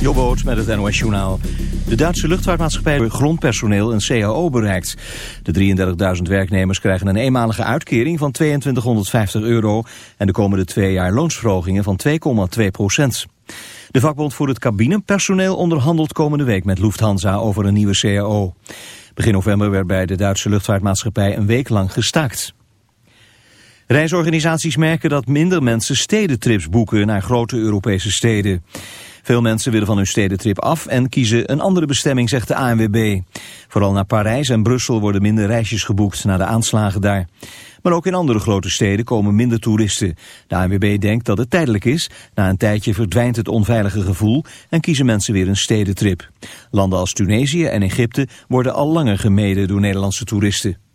Jobboot met het NOS Journaal. De Duitse luchtvaartmaatschappij grondpersoneel een CAO bereikt. De 33.000 werknemers krijgen een eenmalige uitkering van 2250 euro... en de komende twee jaar loonsverhogingen van 2,2 procent. De vakbond voor het cabinepersoneel onderhandelt komende week met Lufthansa over een nieuwe CAO. Begin november werd bij de Duitse luchtvaartmaatschappij een week lang gestaakt. Reisorganisaties merken dat minder mensen stedentrips boeken naar grote Europese steden. Veel mensen willen van hun stedentrip af en kiezen een andere bestemming, zegt de ANWB. Vooral naar Parijs en Brussel worden minder reisjes geboekt na de aanslagen daar. Maar ook in andere grote steden komen minder toeristen. De ANWB denkt dat het tijdelijk is. Na een tijdje verdwijnt het onveilige gevoel en kiezen mensen weer een stedentrip. Landen als Tunesië en Egypte worden al langer gemeden door Nederlandse toeristen.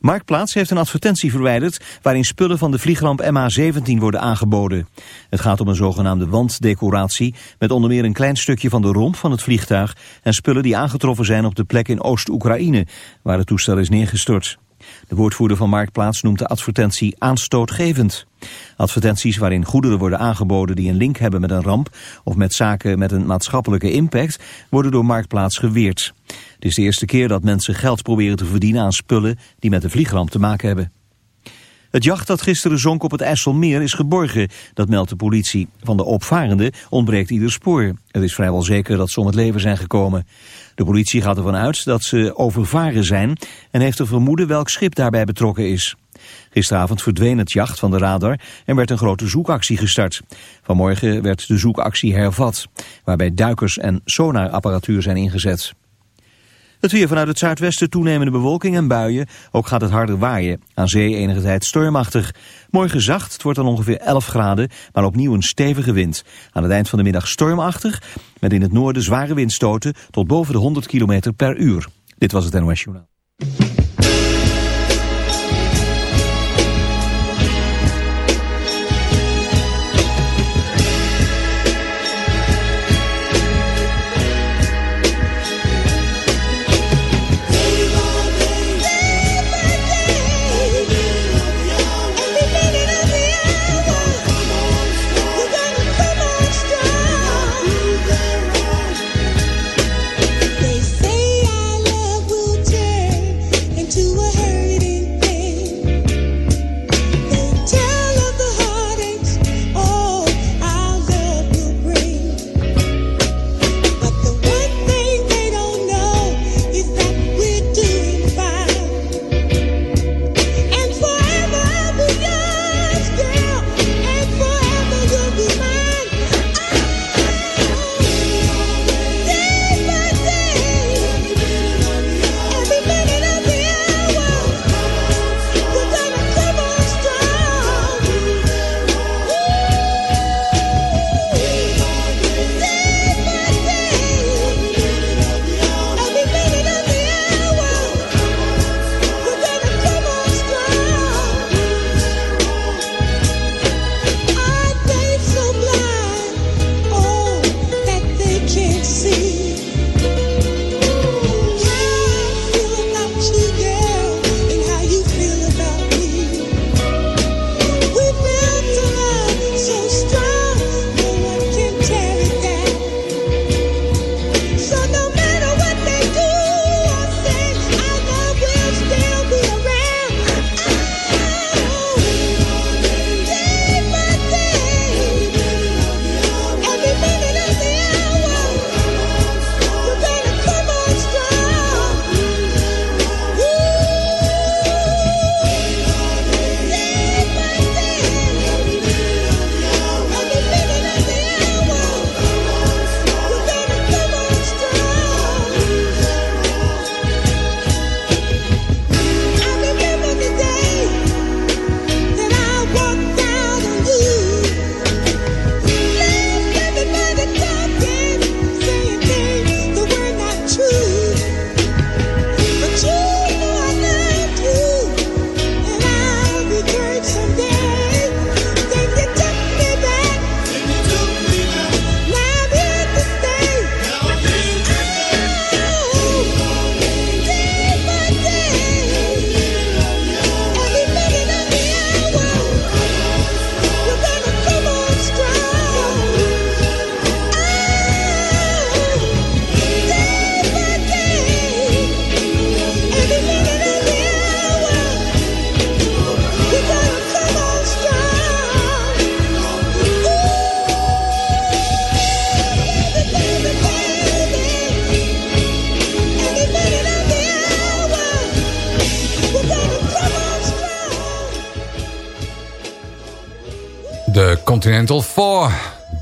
Marktplaats heeft een advertentie verwijderd waarin spullen van de vliegramp MH17 worden aangeboden. Het gaat om een zogenaamde wanddecoratie met onder meer een klein stukje van de romp van het vliegtuig en spullen die aangetroffen zijn op de plek in Oost-Oekraïne waar het toestel is neergestort. De woordvoerder van Marktplaats noemt de advertentie aanstootgevend. Advertenties waarin goederen worden aangeboden die een link hebben met een ramp of met zaken met een maatschappelijke impact worden door Marktplaats geweerd. Het is de eerste keer dat mensen geld proberen te verdienen aan spullen die met de vliegramp te maken hebben. Het jacht dat gisteren zonk op het IJsselmeer is geborgen, dat meldt de politie. Van de opvarenden ontbreekt ieder spoor. Het is vrijwel zeker dat ze om het leven zijn gekomen. De politie gaat ervan uit dat ze overvaren zijn en heeft een vermoeden welk schip daarbij betrokken is. Gisteravond verdween het jacht van de radar en werd een grote zoekactie gestart. Vanmorgen werd de zoekactie hervat, waarbij duikers en sonarapparatuur zijn ingezet. Het weer vanuit het zuidwesten toenemende bewolking en buien. Ook gaat het harder waaien. Aan zee enige tijd stormachtig. Morgen zacht, het wordt dan ongeveer 11 graden, maar opnieuw een stevige wind. Aan het eind van de middag stormachtig, met in het noorden zware windstoten tot boven de 100 km per uur. Dit was het NOS Journaal.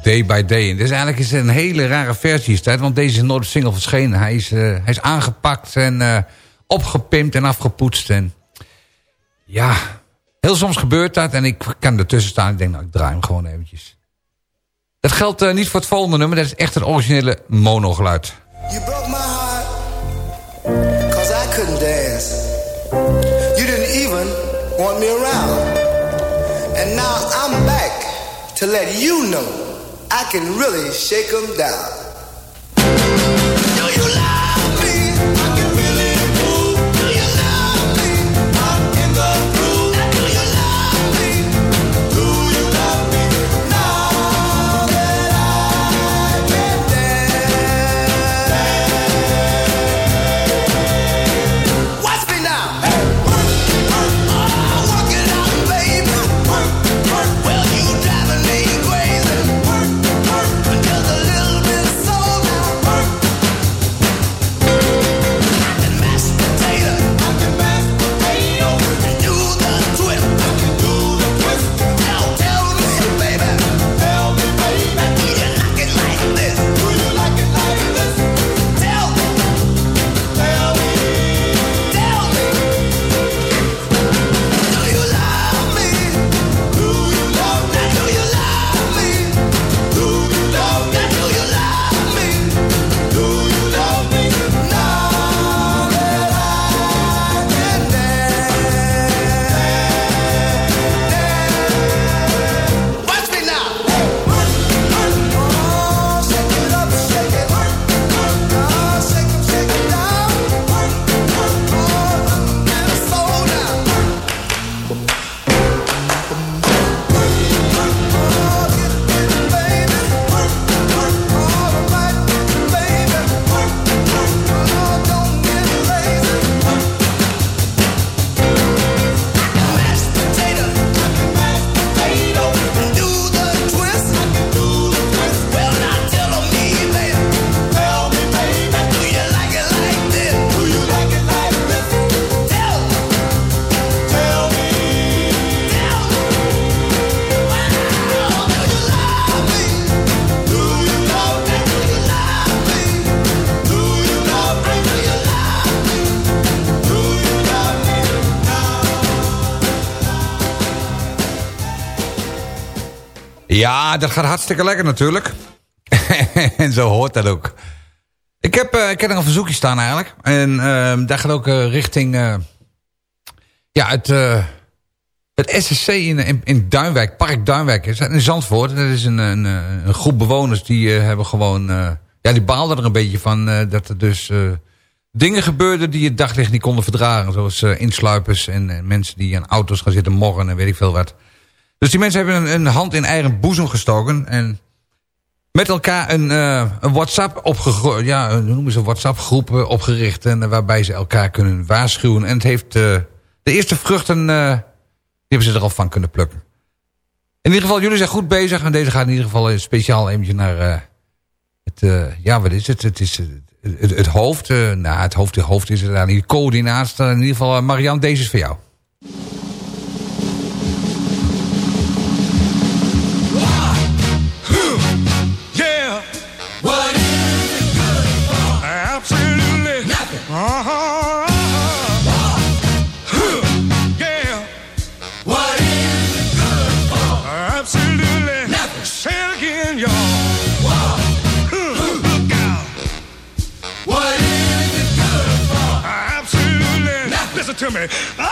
Day by Day. En is eigenlijk is een hele rare versie tijd, want deze is nooit single verschenen. Hij is, uh, hij is aangepakt en uh, opgepimpt en afgepoetst. En ja, heel soms gebeurt dat en ik kan ertussen staan. Ik denk, nou, ik draai hem gewoon eventjes. Dat geldt uh, niet voor het volgende nummer. Dat is echt het originele monogeluid. You broke my heart, cause I couldn't dance. You didn't even want me around. And now I'm back to let you know I can really shake them down. Ja, dat gaat hartstikke lekker natuurlijk. en zo hoort dat ook. Ik heb, uh, ik heb er een verzoekje staan eigenlijk. En uh, daar gaat ook uh, richting... Uh, ja, het, het SSC in, in, in, Duinwijk, Park Duinwijk. In Zandvoort. Dat is een, een, een groep bewoners die hebben gewoon... ja, die baalden er een beetje van dat er dus... Dingen gebeurden die het daglicht niet konden verdragen. Zoals insluipers en mensen die aan auto's gaan zitten morgen en weet ik veel wat. Dus die mensen hebben een, een hand in eigen boezem gestoken. En met elkaar een, uh, een WhatsApp opgegooid. Ja, hoe noemen ze WhatsApp groepen opgericht. En, waarbij ze elkaar kunnen waarschuwen. En het heeft uh, de eerste vruchten, die hebben ze er al van kunnen plukken. In ieder geval, jullie zijn goed bezig. En deze gaat in ieder geval speciaal eventjes naar het, ja wat is het? Het is het, het hoofd. nou, het hoofd, het hoofd is er aan. Die coördinator. In ieder geval, Marianne, deze is voor jou. To me.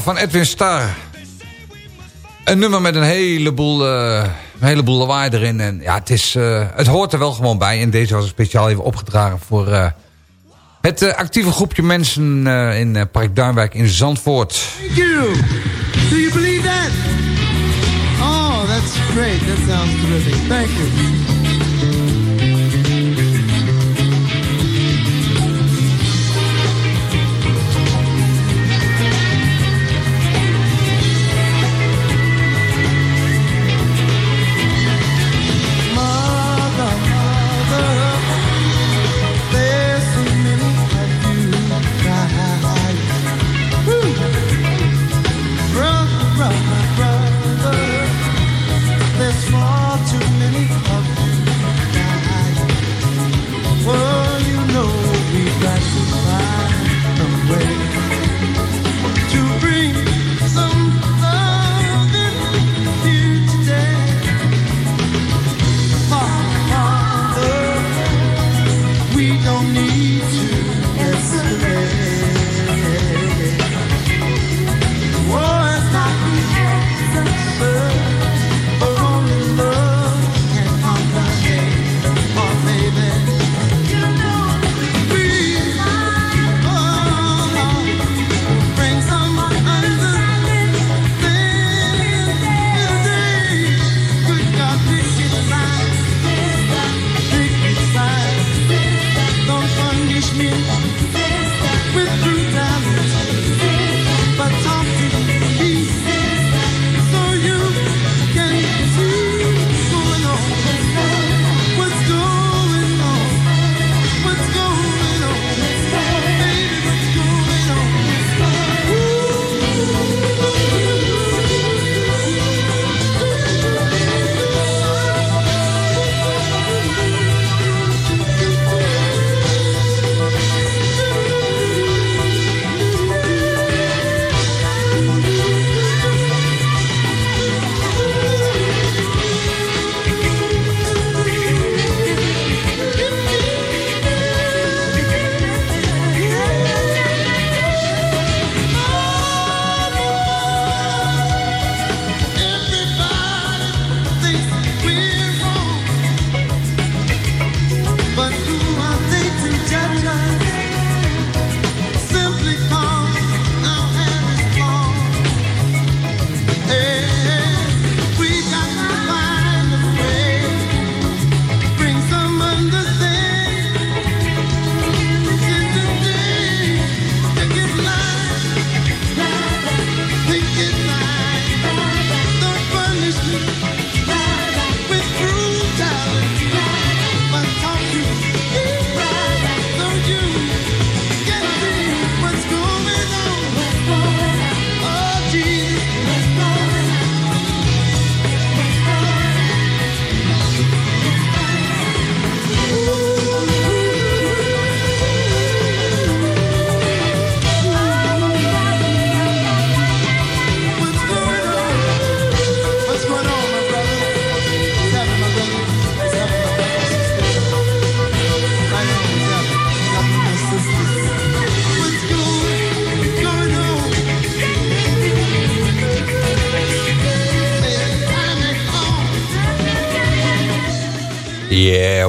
Van Edwin Starr. Een nummer met een heleboel, uh, een heleboel lawaai erin. En ja, het, is, uh, het hoort er wel gewoon bij. En deze was speciaal even opgedragen voor uh, het actieve groepje mensen in Park Duinwijk in Zandvoort. Do you believe that? Oh, that's great. That sounds terrific. Thank you. Yeah,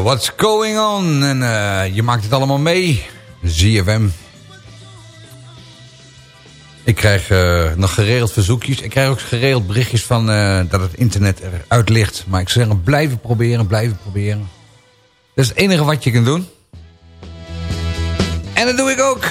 what's going on? En uh, je maakt het allemaal mee. ZFM. Ik krijg uh, nog geregeld verzoekjes. Ik krijg ook geregeld berichtjes van uh, dat het internet eruit ligt. Maar ik zeg blijven proberen, blijven proberen. Dat is het enige wat je kunt doen. En dat doe ik ook.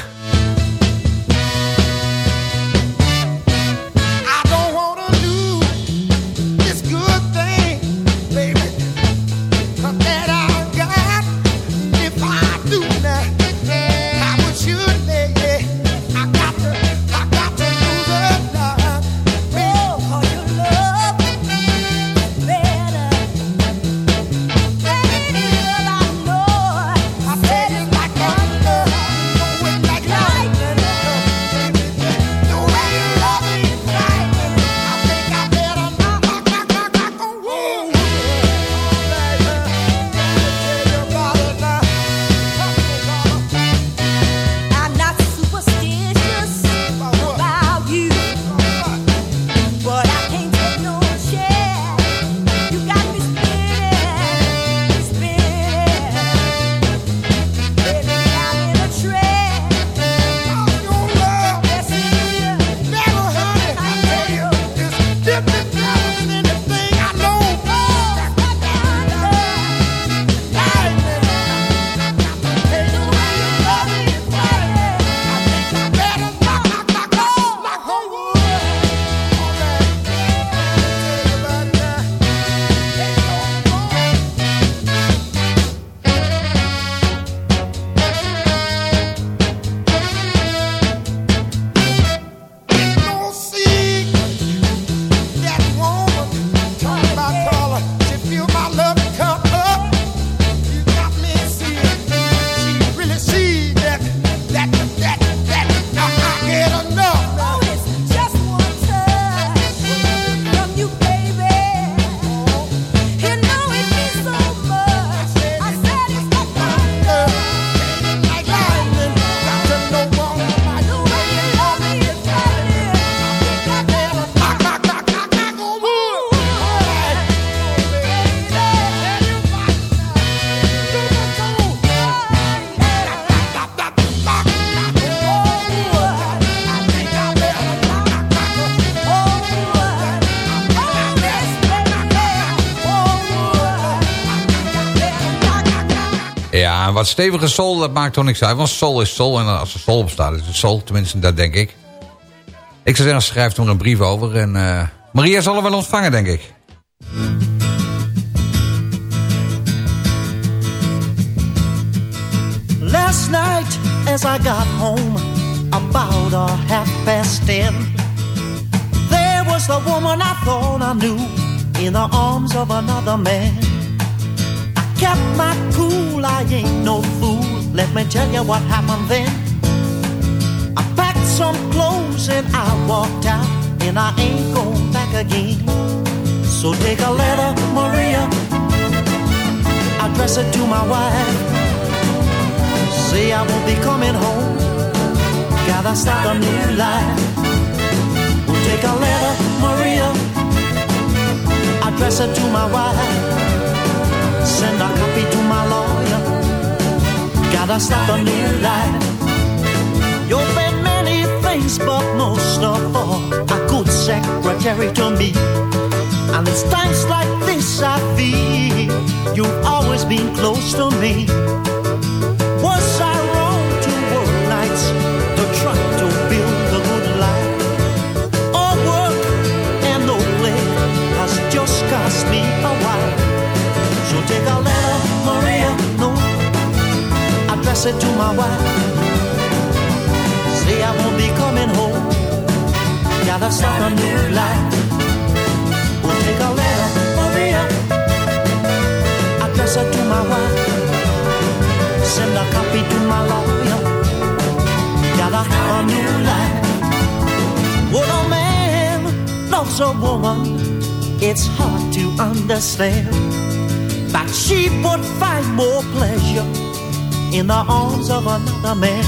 Wat stevige sol, dat maakt toch niks uit. Want sol is sol. En als er sol op staat, is het sol. Tenminste, dat denk ik. Ik zou zeggen, schrijf er een brief over. En uh, Maria zal er wel ontvangen, denk ik. Last night, as I got home, about a half past ten, there was the woman I thought I knew in the arms of another man. kept my cool, I ain't no fool. Let me tell you what happened then. I packed some clothes and I walked out, and I ain't going back again. So take a letter, Maria, address it to my wife. Say I won't be coming home, gotta start a new life. Take a letter, Maria, address it to my wife send a copy to my lawyer. Gotta start a new life. You've been many things, but most of all, a good secretary to me. And it's times like this I feel you've always been close to me. It to my wife. Say I won't be coming home. Gotta start a new life. We'll take a letter, Maria. Address it to my wife. Send a copy to my lawyer. Gotta have a new life. When a man loves a woman, it's hard to understand but she would find more pleasure in the arms of another man.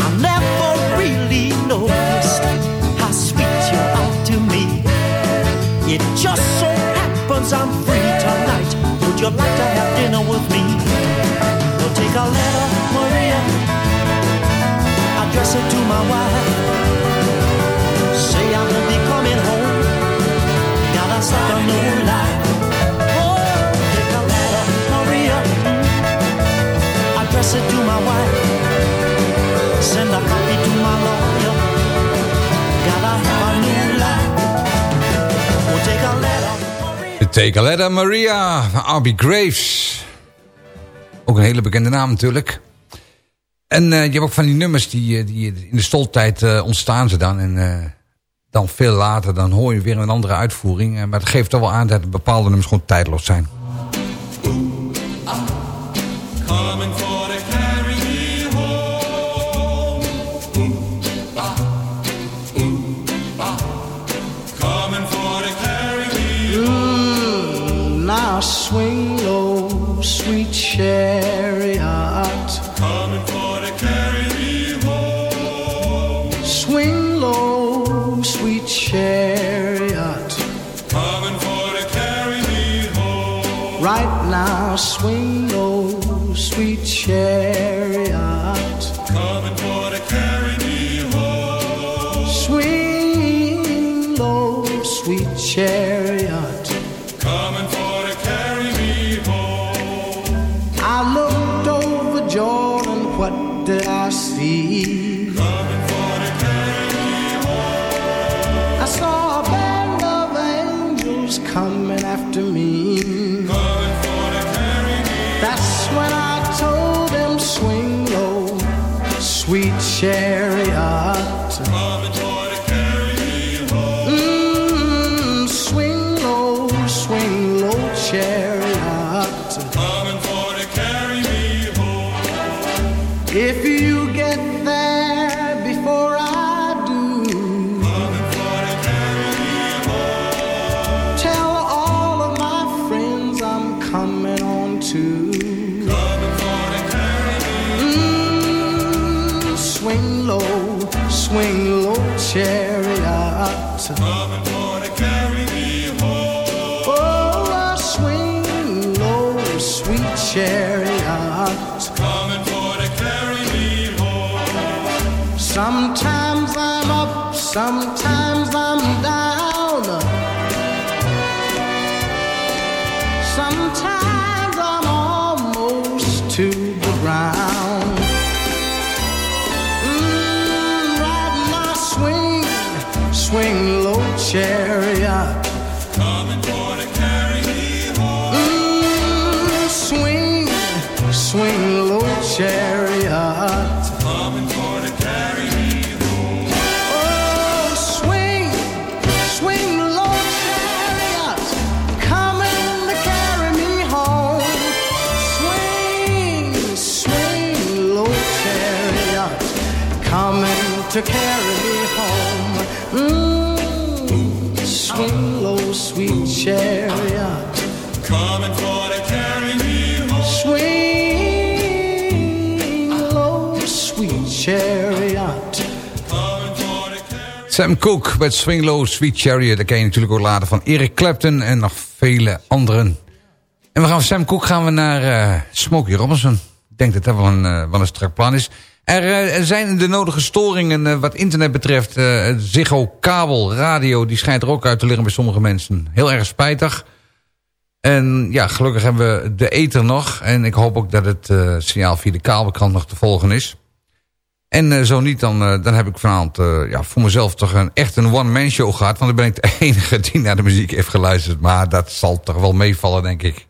I never really noticed how sweet you are to me. It just so happens I'm free tonight. Would you like to have dinner with me? Well, take a letter, Maria. Address it to my wife. Say I will be coming home. Got a new life. It to my. Send a to my lawyer. Gotta have a new take a letter, Maria. A letter, Maria. Arby Graves. Ook een hele bekende naam natuurlijk. En eh, je hebt ook van die nummers die, eh, die in de stoltijd uh, ontstaan ze dan. En dan veel later dan hoor je weer een andere uitvoering. Maar het geeft toch wel aan dat bepaalde nummers gewoon tijdloos zijn. Swing low, sweet chariot. Coming for to carry me home. Swing low, sweet chariot. Coming for to carry me home. Right now, swing low, sweet chariot. I saw a band of angels coming after me. That's when I told them, swing low, sweet chariot. Some Sam Cooke met Swing Low Sweet Chariot. Dat ken je natuurlijk ook later van Eric Clapton en nog vele anderen. En we gaan van Sam Cooke gaan we naar eh, Smokey Robinson. Ik denk dat dat wel een, eh, wel een strak plan is. Er, eh, zijn de nodige storingen wat internet betreft. Ziggo kabel, radio, die schijnt er ook uit te liggen bij sommige mensen. Heel erg spijtig. En ja, gelukkig hebben we de ether nog. En ik hoop ook dat het signaal via de kabelkrant nog te volgen is. En eh, zo niet, dan, eh, dan heb ik vanavond eh, ja, voor mezelf toch een, echt een one-man show gehad. Want dan ben ik de enige die naar de muziek heeft geluisterd. Maar dat zal toch wel meevallen, denk ik.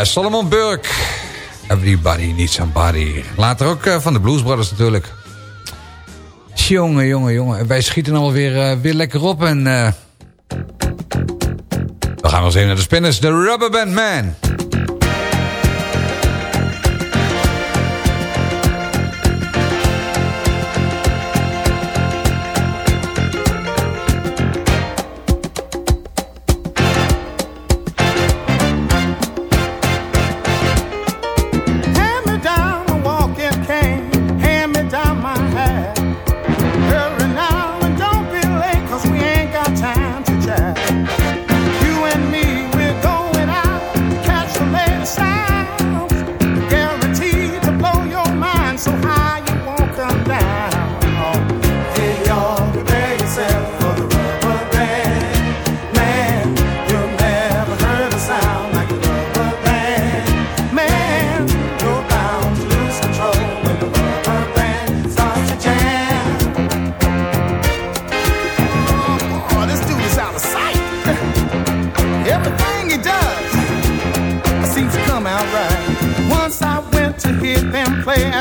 Eh, Solomon Burke. Everybody needs somebody. Later ook eh, van de Blues Brothers natuurlijk. Jongen, jongen, jongen. Wij schieten alweer eh, weer lekker op. En. We gaan nog eens even naar de spinners. De Rubberband Man.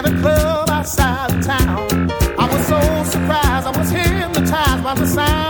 at club outside of town. I was so surprised, I was hypnotized by the sound.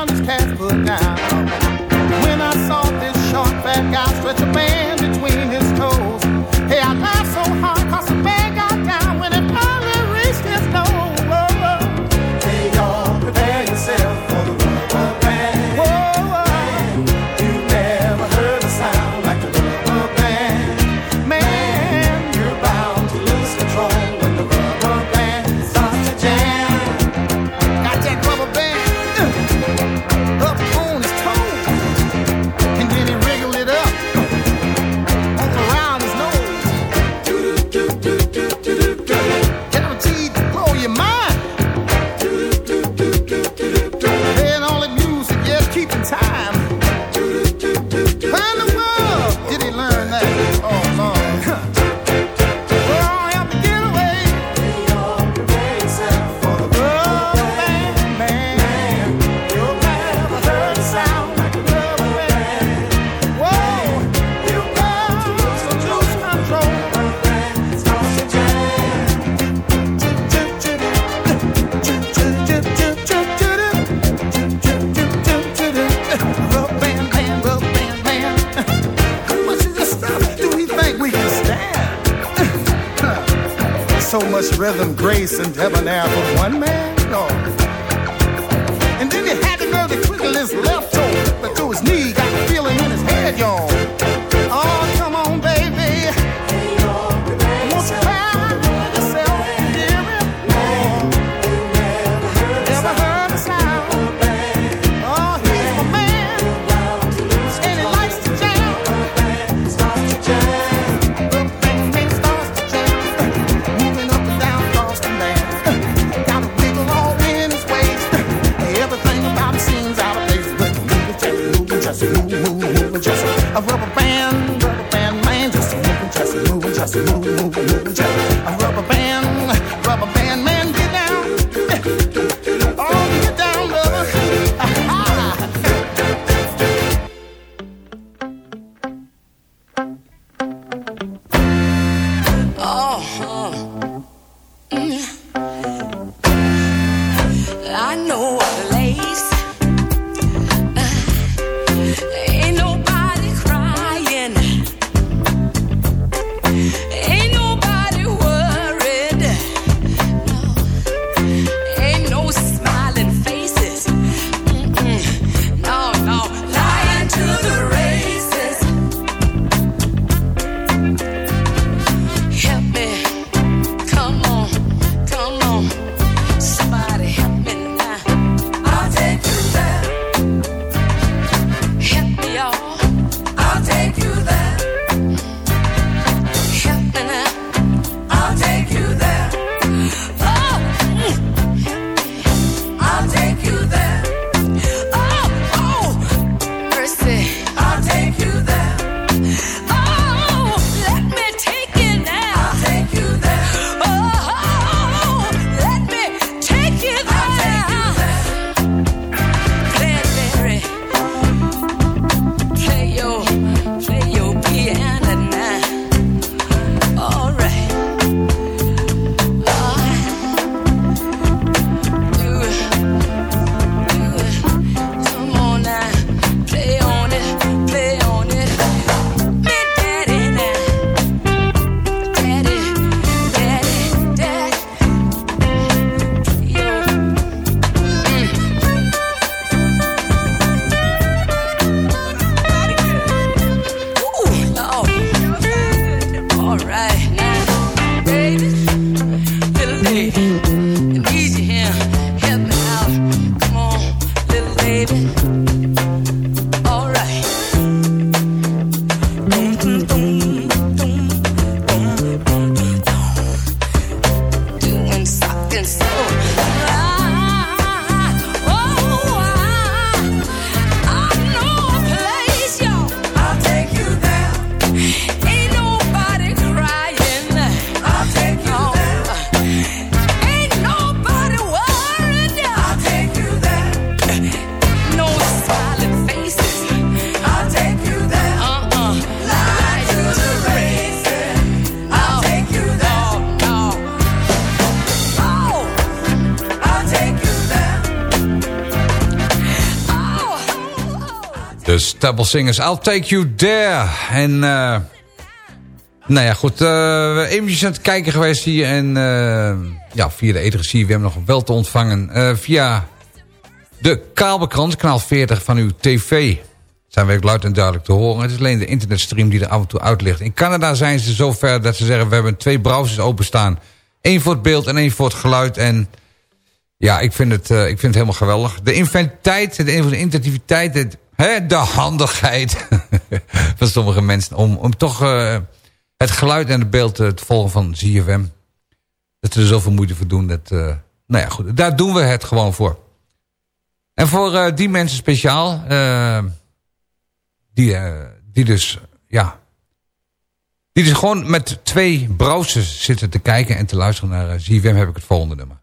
face and debonair for Double Singers. I'll Take You There. En eh, nou ja, goed. Eh, we uh, eventjes aan het kijken geweest hier. En eh, ja, via de we hebben nog wel te ontvangen. via de kabelkrant, kanaal 40 van uw tv. Zijn we luid en duidelijk te horen. Het is alleen de internetstream die er af en toe uit ligt. In Canada zijn ze zover dat ze zeggen... we hebben twee browsers openstaan. Eén voor het beeld en één voor het geluid. En ja, ik vind het, ik vind het helemaal geweldig. De inventiviteit, de, de interactiviteit... De handigheid van sommige mensen om, om toch eh, het geluid en het beeld eh, te volgen van ZFM. Dat ze er zoveel moeite voor doen. Dat, eh, nou ja, goed, daar doen we het gewoon voor. En voor die mensen speciaal, die, die dus, ja... Die dus gewoon met twee browsers zitten te kijken en te luisteren naar ZFM heb ik het volgende nummer.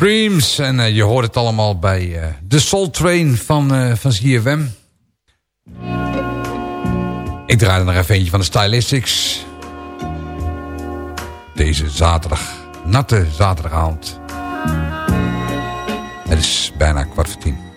Supremes. En eh, je hoort het allemaal bij eh, de Soul Train van, uh, van ZFM. Ik draai er nog even eentje van de Stylistics. Deze zaterdag, natte zaterdagavond. Het is bijna kwart voor tien.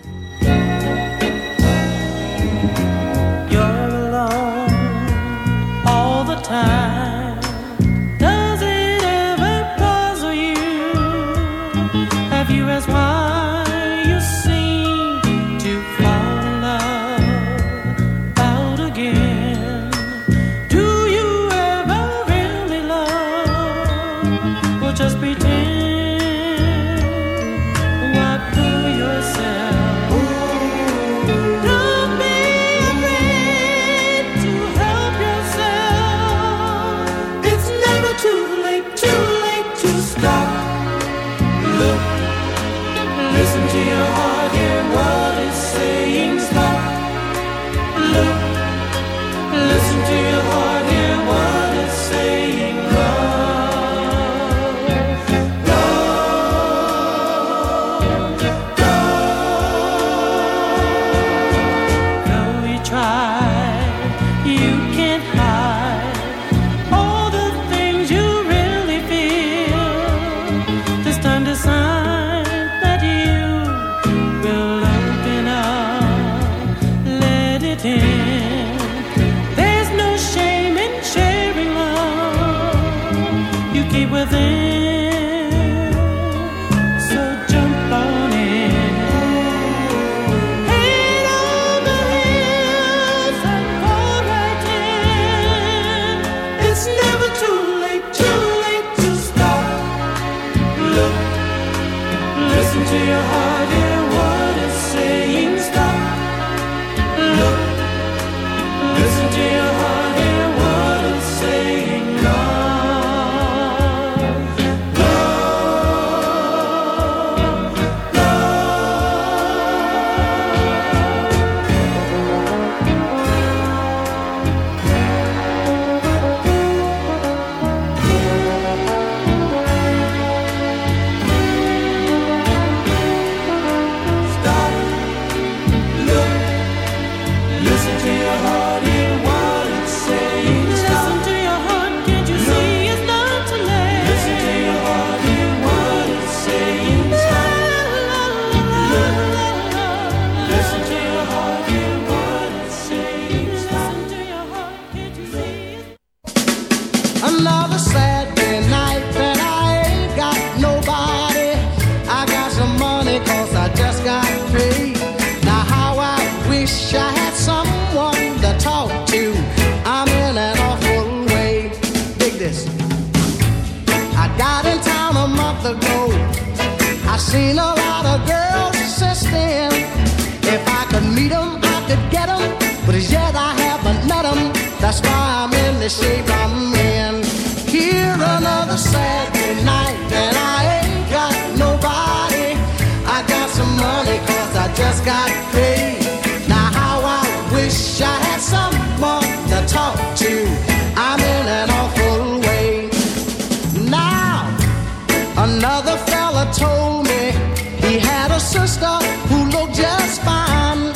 sister who looked just fine.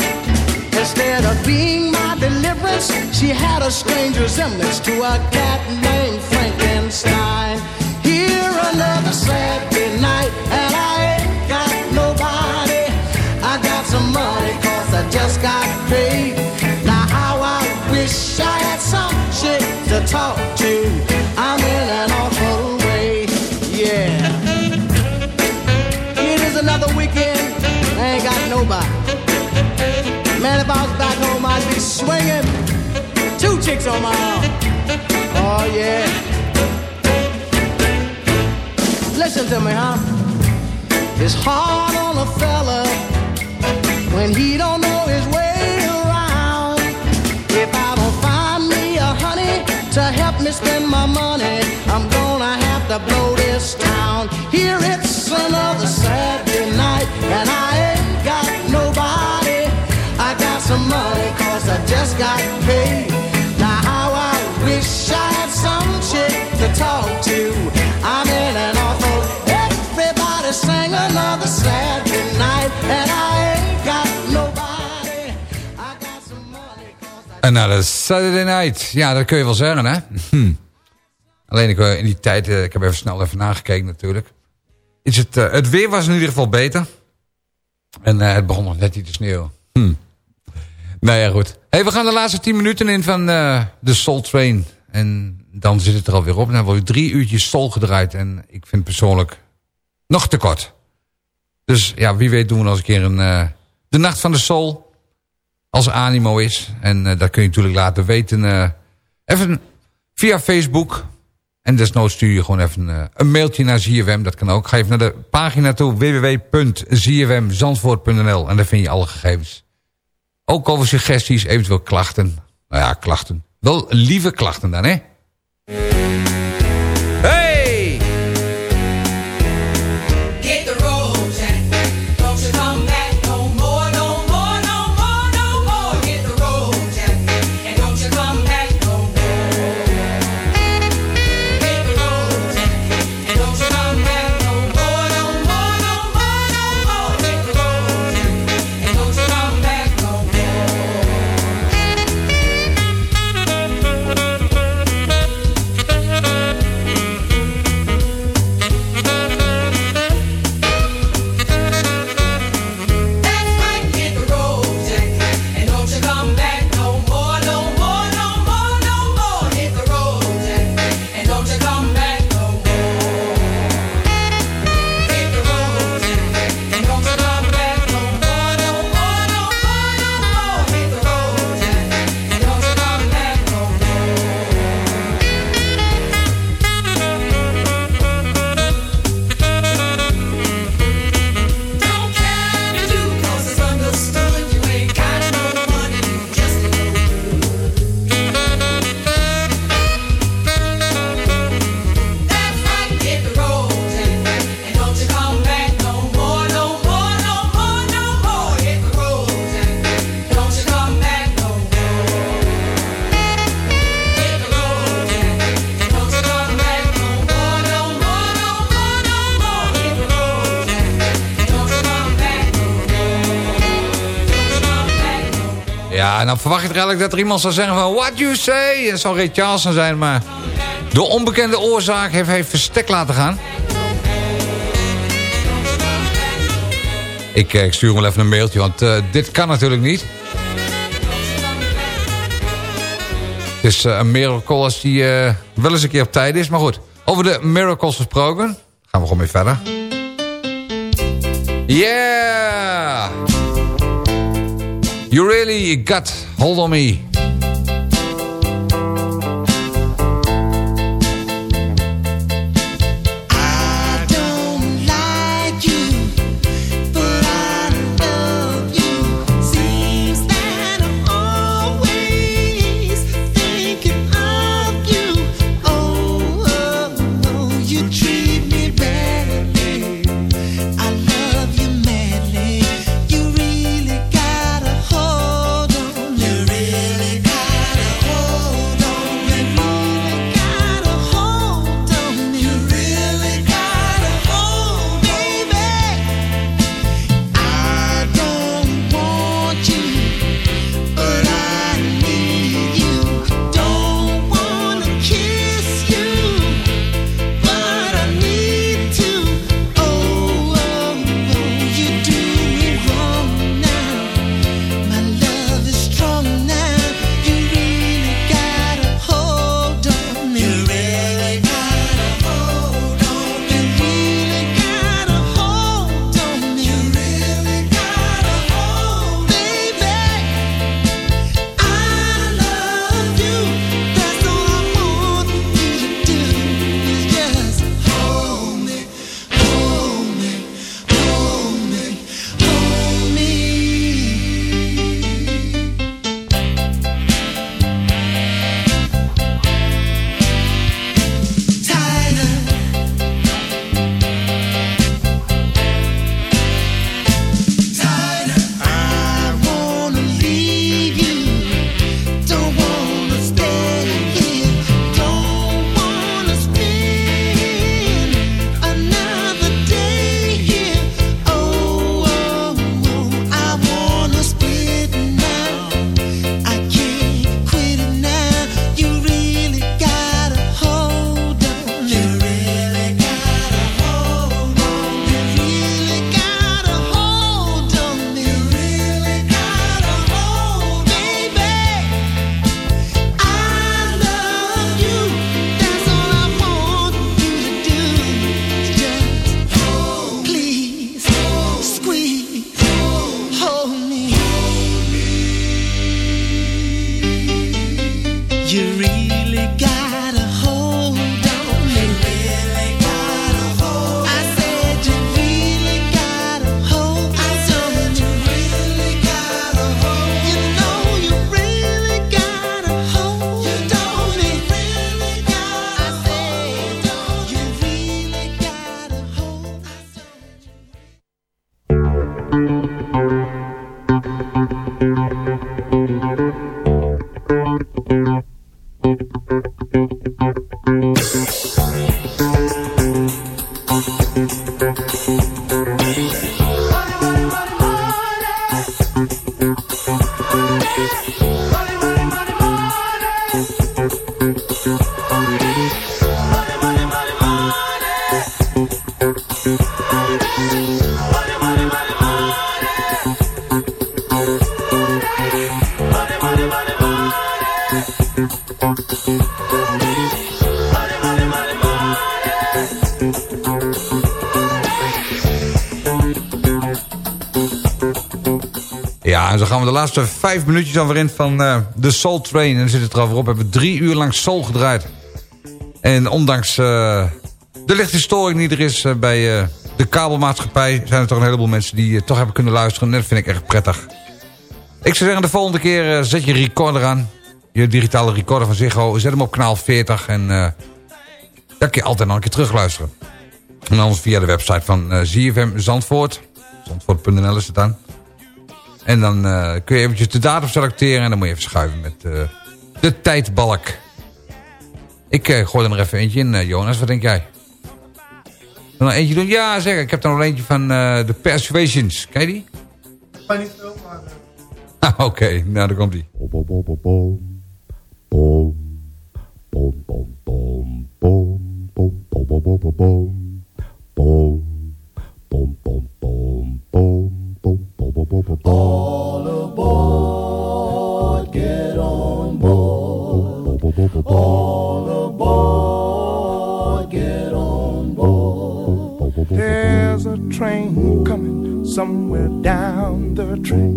Instead of being my deliverance, she had a strange resemblance to a cat named Frankenstein. Here another Saturday night, and I ain't got nobody. I got some money, cause I just got paid. Now how I wish I swinging. Two chicks on my arm. Oh, yeah. Listen to me, huh? It's hard on a fella when he don't know his way around. If I don't find me a honey to help me spend my money, I'm gonna have to blow this town. Here it's another Saturday is Saturday Night. Ja, dat kun je wel zeggen, hè? Hm. Alleen ik, eh, in die tijd, eh, ik heb even snel even nagekeken natuurlijk. Is het, eh, het weer was in ieder geval beter. En het begon nog net niet te sneeuwen. Hm. Nou ja, goed. Hey, we gaan de laatste tien minuten in van eh, de Soul Train. En dan zit het er alweer op. Dan wordt drie uurtjes Soul gedraaid. En ik vind persoonlijk nog te kort. Dus ja, wie weet doen we eens een keer een, eh, de Nacht van de Soul. Als animo is. En eh, dat kun je natuurlijk laten weten. even via Facebook. En desnoods stuur je gewoon even een mailtje naar ZFM. Dat kan ook. Ga even naar de pagina toe. www.zfmzandvoort.nl En daar vind je alle gegevens. Ook over suggesties, eventueel klachten. Nou ja, klachten. Wel lieve klachten dan, hè? Ja, en dan verwacht je eigenlijk dat er iemand zou zeggen van... What you say? Het zal Ray Charleston zijn, maar... De onbekende oorzaak heeft hij verstek laten gaan. Ik, eh, ik stuur hem wel even een mailtje, want eh, dit kan natuurlijk niet. Het is eh, een miracle als die wel eens een keer op tijd is. Maar goed, over de miracles gesproken. Gaan we gewoon weer verder. Yeah! You really got hold on me. de laatste vijf minuutjes alweer in van eh, de Soul Train. En dan zit het er alweer op. We hebben drie uur lang Soul gedraaid. En ondanks eh, de lichte storing die er is eh, bij de kabelmaatschappij... zijn er toch een heleboel mensen die toch hebben kunnen luisteren. En dat vind ik echt prettig. Ik zou zeggen, de volgende keer zet je recorder aan. Je digitale recorder van Ziggo. Zet hem op kanaal 40 en dan kun je altijd nog een keer terugluisteren. En anders via de website van ZFM Zandvoort. Zandvoort.nl is het dan. En dan eh, kun je eventjes de datum selecteren en dan moet je even schuiven met eh, de tijdbalk. Ik eh, gooi er nog even eentje in, eh, Jonas. Wat denk jij? Wil nog eentje doen? Ja, zeg. Ik heb er nog eentje van eh, de Persuasions. Ken je die? Maar niet veel, maar... Ah, Oké, nou daar komt die. All aboard, get on board. All aboard, get on board. There's a train coming somewhere down the track.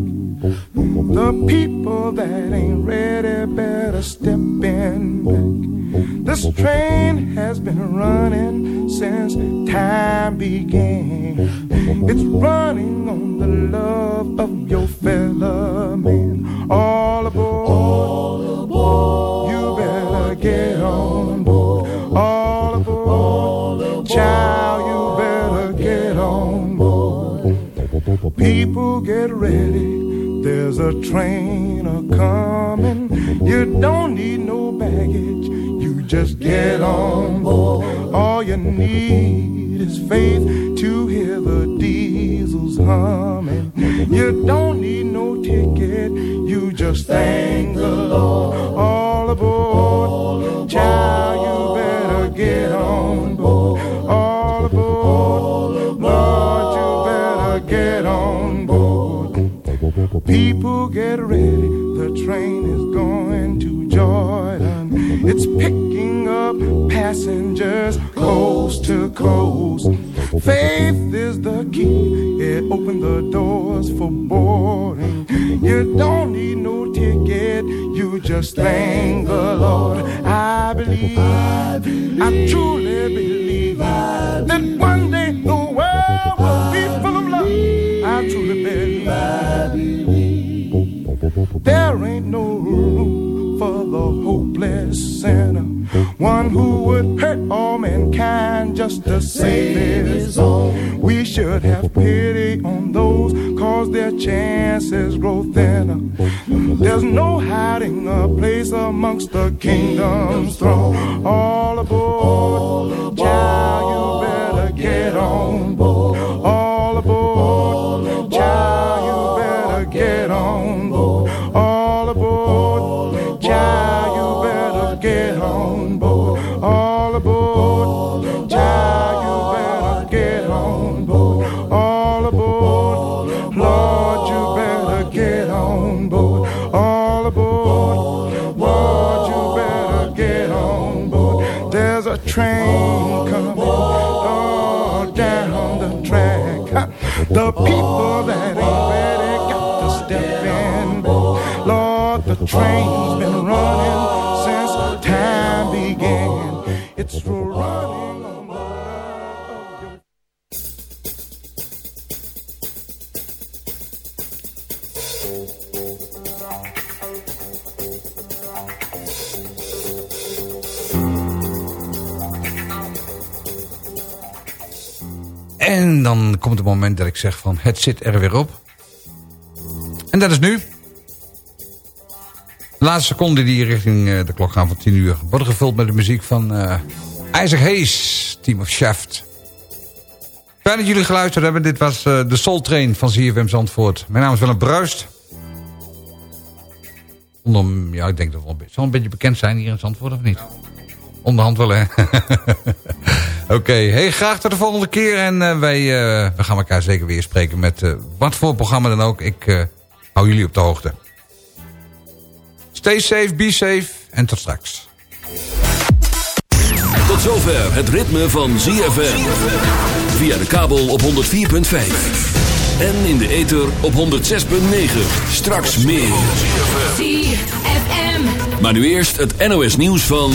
The people that ain't ready better step in back. This train has been running since time began. It's running on the love of your fellow man. All aboard, all aboard. You better get on board. All aboard, child. You better get on board. People get ready. There's a train a coming. You don't need no baggage. Just get on board. All you need is faith to hear the diesels humming. You don't need no ticket. You just thank the Lord. All aboard. Child, you better get on board. All aboard. Lord, you better get on board. People get ready, the train is going to Jordan. It's picking up passengers coast to coast. Faith is the key, it opens the doors for boarding. You don't need no ticket, you just thank the Lord. I believe, I, truly believe that one day the world will be full of love. I truly believe. There ain't no room hopeless sinner. One who would hurt all mankind just to save his own. We should have pity on those cause their chances grow thinner. There's no hiding a place amongst the kingdom's throne. All aboard, child, you better get on board. Dan komt het moment dat ik zeg van het zit er weer op. En dat is nu. De laatste seconden die richting eh, de klok gaan van 10 uur... worden gevuld met de muziek van eh Isaac Hayes, Team of Shaft. Fijn dat jullie geluisterd hebben. Dit was eh, de Soul Train van ZFM Zandvoort. Mijn naam is Willem Bruist. Ja, ik denk dat we zal een beetje bekend zijn hier in Zandvoort, of niet? Onderhand wel, hè? Oké, hey, graag tot de volgende keer. En eh, wij eh, we gaan elkaar zeker weer spreken met eh, wat voor programma dan ook. Ik eh, hou jullie op de hoogte. Stay safe, be safe en tot straks. Tot zover het ritme van ZFM. Via de kabel op 104.5. En in de ether op 106.9. Straks meer. ZFM. Maar nu eerst het NOS nieuws van...